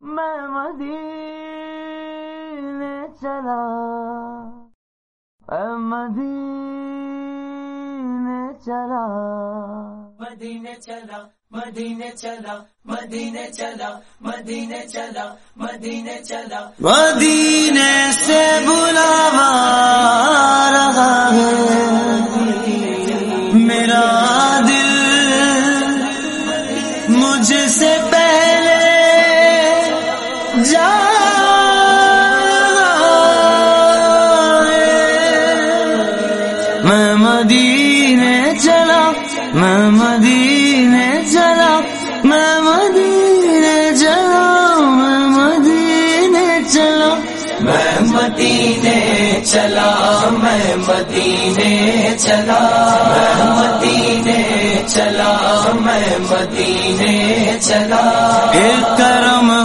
میں مدینے چلا۔ میں مدینے چلا۔ مدینے چلا مدینے چلا مدینے چلا مدینے چلا مدینے چلا۔ مدینے سے بلاوا میں مدینے چلا، میں مدینے چلا، میں مدینے چلا، میں مدینے چلا، میں مدینے چلا، میں مدینے چلا، میں مدینے چلا، میں مدینے چلا۔ کرم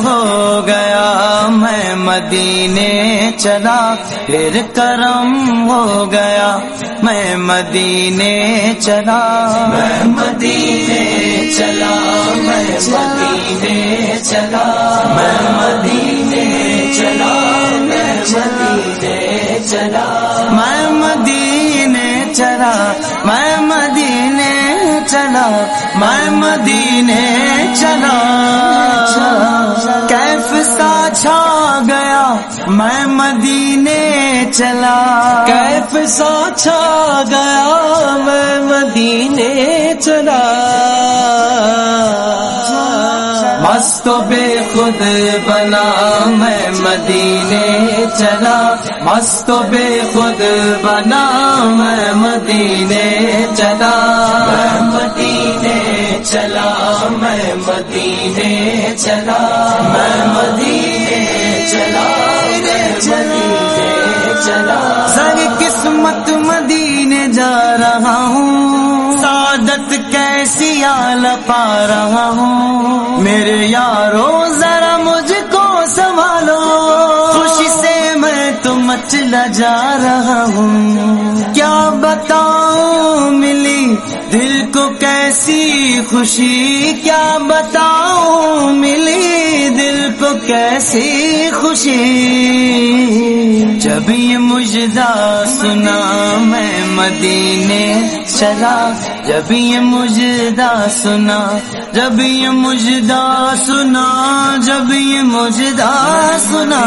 مدینے چلا پھر کرم ہو گیا۔ میں مدینے چلا۔ میں مدینے چلا میں مدینے چلا۔ میں مدینے چلا میں مدینے چلا۔ میں مدینے چلا میں مدینے چلا۔ میں مدینے میں مدینے چلا۔ کیف سا چھا گیا میں مدینے چلا۔ مست بے خود بنا میں مدینے چلا۔ مست بے خود بنا میں مدینے چلا۔ میں مدینے چلا، میں مدینے چلا۔ میں مدینے چلا۔ پا رہا ہوں۔ میرے یارو، ذرا مجھ کو سنبھالو۔ خوشی سے میں تو مچلا جا رہا ہوں۔ کیا بتاؤں ملی دل کو کیسی خوشی؟ کیا بتاؤں ملی دل کو کیسی خوشی؟ جب یہ مجدہ سنا میں مدینے چلا۔ جب یہ مجدہ سنا، جب یہ مجدہ سنا، جب یہ مجدہ سنا،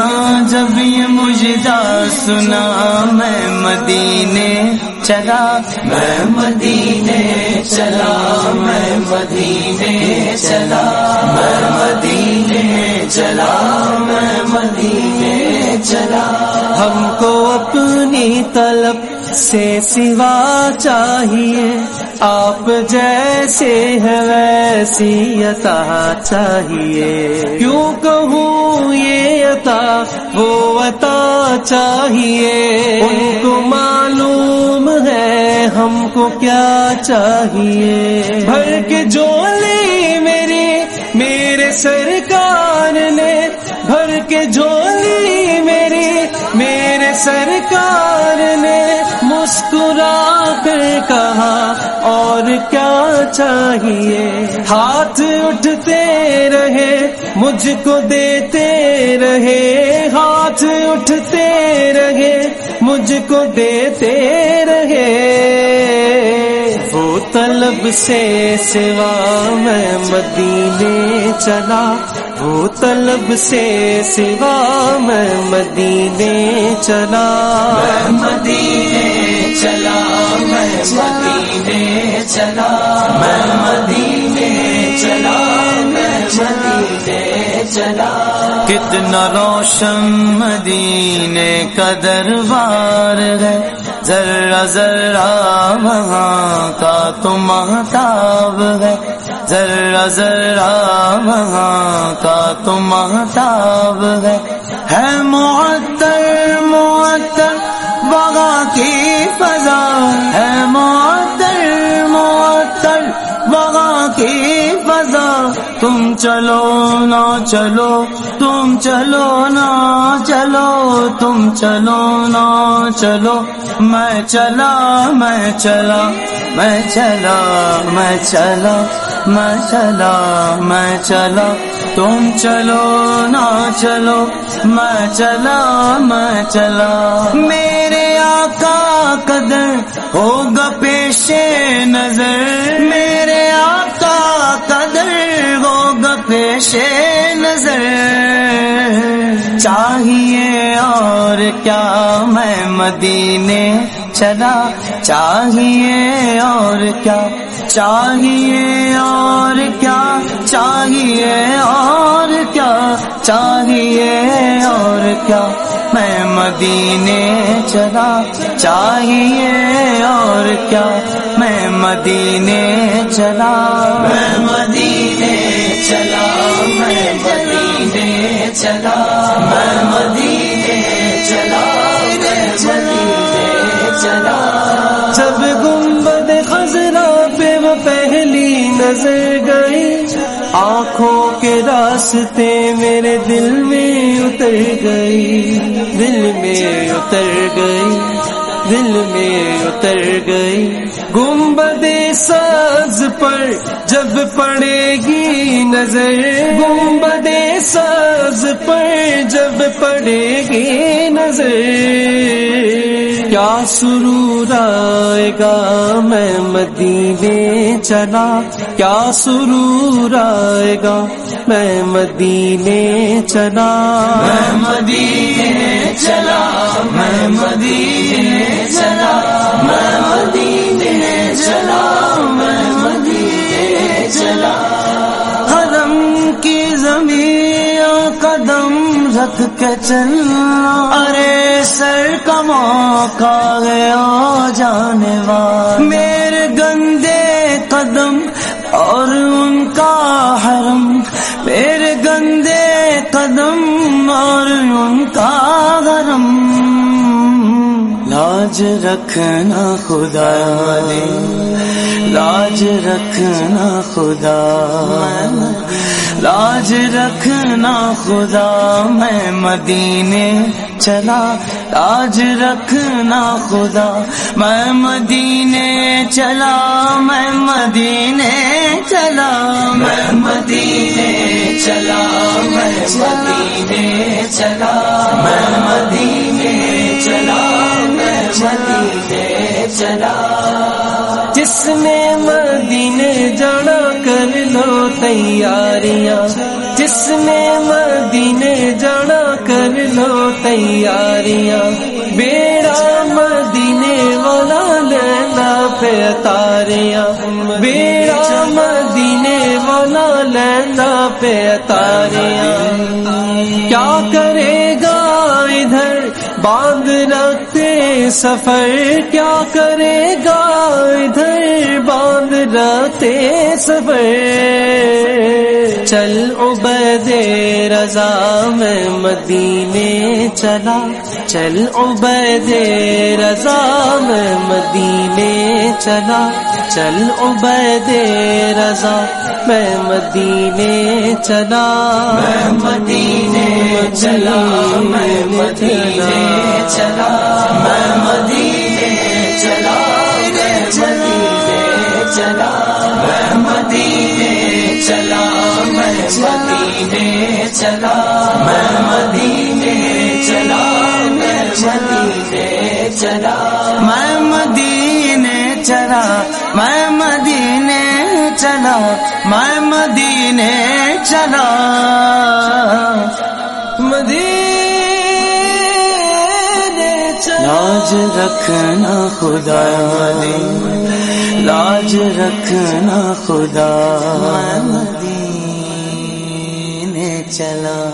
جب یہ مجدہ سنا، میں مدینے چلا، میں مدینے چلا، میں مدینے چلا، میں مدینے چلا، میں مدینے چلا۔ ہم کو اپنی طلب سے سوا چاہیے۔ آپ جیسے ہے ویسی عطا چاہیے۔ کیوں کہوں یہ عطا؟ وہ عطا چاہیے۔ ان کو معلوم ہے ہم کو کیا چاہیے۔ بھر کے جولی میری میرے سرکار نے، بھر کے جولی میری میرے سرکار کیا چاہیے؟ ہاتھ اٹھتے رہے مجھ کو دیتے رہے۔ ہاتھ اٹھتے رہے مجھ کو دیتے رہے۔ وہ طلب سے سوا میں مدینے چلا۔ وہ طلب سے سوا میں مدینے چلا۔ میں مدینے چلا، میں مدینے چلا۔ میں مدینے چلا میں مدینے چلا۔ کتنا روشن مدینے کا دربار ہے۔ ذرا ذرا وہاں کا تو محتاب ہے۔ ذرا ذرا وہاں کا تو محتاب ہے۔ ہے معطر معطر وہاں کی فضا۔ ہے معطر وہاں کی فضا، تم چلو نہ چلو، تم چلو نہ چلو، تم چلو نہ چلو۔ میں چلا میں چلا میں چلا میں چلا میں چلا میں چلا۔ تم چلو نہ چلو، میں چلا میں چلا۔ میرے آقا قدر ہوگا پیش نظر، میرے آقا قدر ہوگا پیش نظر۔ چاہیے اور کیا میں مدینے چلا؟ چاہیے اور کیا؟ چاہیے اور کیا؟ چاہیے اور کیا؟ چاہیے اور کیا؟ میں مدینے چلا چاہیے اور کیا؟ میں مدینے چلا۔ میں مدینے چلا میں مدینے چلا۔ میں مدینے چلا میں مدینے چلا۔ جب گنبد خزرا پہ وہ پہلی نظر گئی آنکھوں کے راستے میرے دل میں اتر گئی، دل میں اتر گئی، دل میں اتر گئی۔ گنبد ساز پر جب پڑے گی نظر، گنبد ساز پر جب پڑے گی نظر۔ کیا سرور آئے گا؟ میں مدینے چلا۔ کیا سرور آئے گا؟ میں مدینے چلا۔ میں مدینے چلا۔ میں مدینے چلا۔ میں مدینے چلا۔ میں مدینے چلا۔ رکھ کے چلنا ارے سر کا موقع گیا جانے والا۔ میرے گندے قدم اور ان کا حرم۔ میرے گندے قدم اور ان کا حرم لاج رکھنا خدا جی۔ لاج رکھنا خدا۔ لاج رکھنا خدا میں مدینے چلا۔ لاج رکھنا خدا میں مدینے چلا۔ میں مدینے چلا۔ میں مدینے چلا۔ میں مدینے چلا۔ میں مدینے چلا۔ میں مدینے چلا۔ جس نے مدینے جانا لو تیاریاں۔ جس نے مدینے جانا کر لو تیاریاں۔ بیڑا مدینے والا لینا پہ تاریاں۔ بیڑا مدینے والا لینا پہ تاریاں۔ کیا کرے گا ادھر؟ باندھ رکھتے سفر کیا کرے گا؟ ادھر باندھ رہتے سفر چل عبید رضا، میں مدینے چلا۔ چل عبید رضا، میں مدینے چلا۔ چل عبید رضا، میں مدینے چلا۔ میں مدینے چلا، میں مدینے چلا۔ میں مدینے چلا، میں مدینے چلا۔ میں مدینے چلا، میں مدینے چلا۔ میں مدینے لاج رکھنا خدا۔ لاج رکھنا خدا۔ مدینے چلا۔